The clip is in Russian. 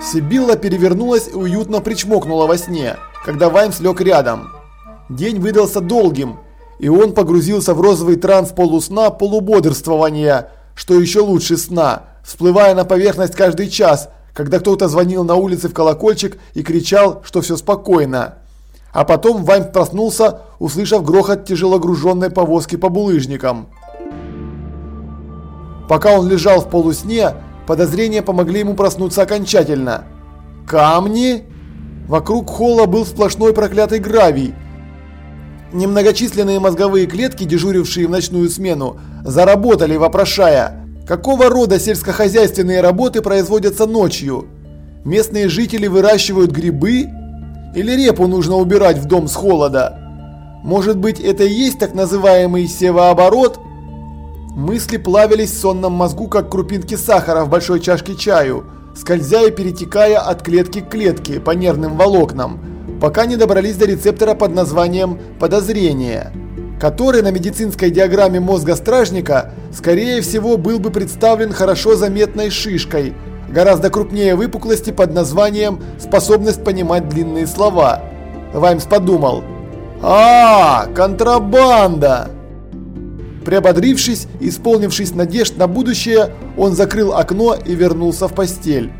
Сибилла перевернулась и уютно причмокнула во сне, когда Ваймс лег рядом. День выдался долгим, и он погрузился в розовый транс полусна полубодрствования, что еще лучше сна, всплывая на поверхность каждый час, когда кто-то звонил на улице в колокольчик и кричал, что все спокойно. А потом Ваймс проснулся, услышав грохот тяжелогруженной повозки по булыжникам. Пока он лежал в полусне, подозрения помогли ему проснуться окончательно. Камни? Вокруг холла был сплошной проклятый гравий. Немногочисленные мозговые клетки, дежурившие в ночную смену, заработали, вопрошая, какого рода сельскохозяйственные работы производятся ночью. Местные жители выращивают грибы? Или репу нужно убирать в дом с холода? Может быть это и есть так называемый севооборот – Мысли плавились в сонном мозгу, как крупинки сахара в большой чашке чаю, скользя и перетекая от клетки к клетке по нервным волокнам, пока не добрались до рецептора под названием «подозрение», который на медицинской диаграмме мозга стражника, скорее всего, был бы представлен хорошо заметной шишкой, гораздо крупнее выпуклости под названием «способность понимать длинные слова». Ваймс подумал «А, контрабанда!» Приободрившись, исполнившись надежд на будущее, он закрыл окно и вернулся в постель.